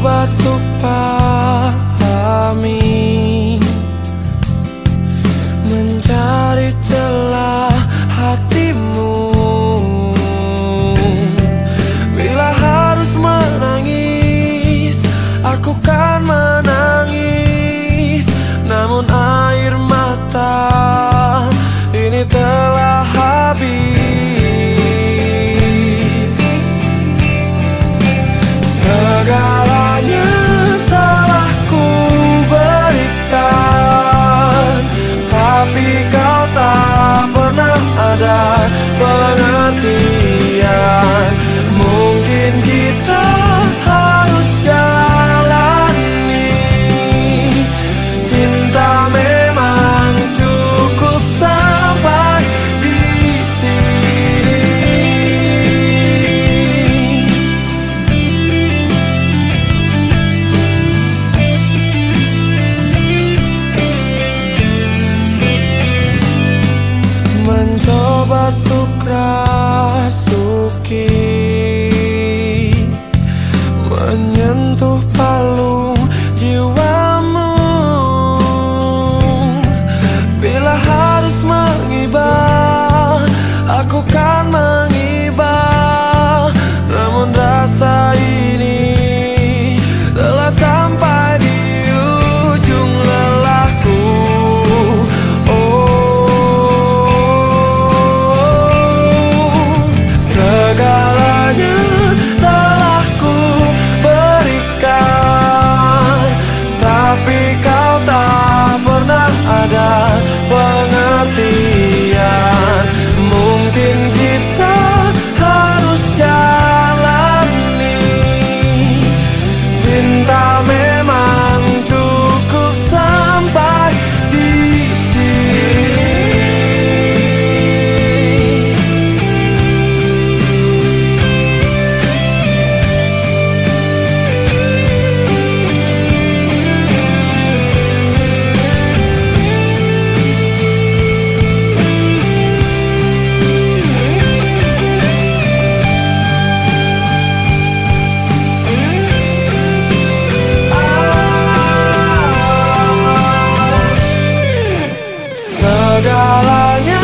untuk pahami segalanya.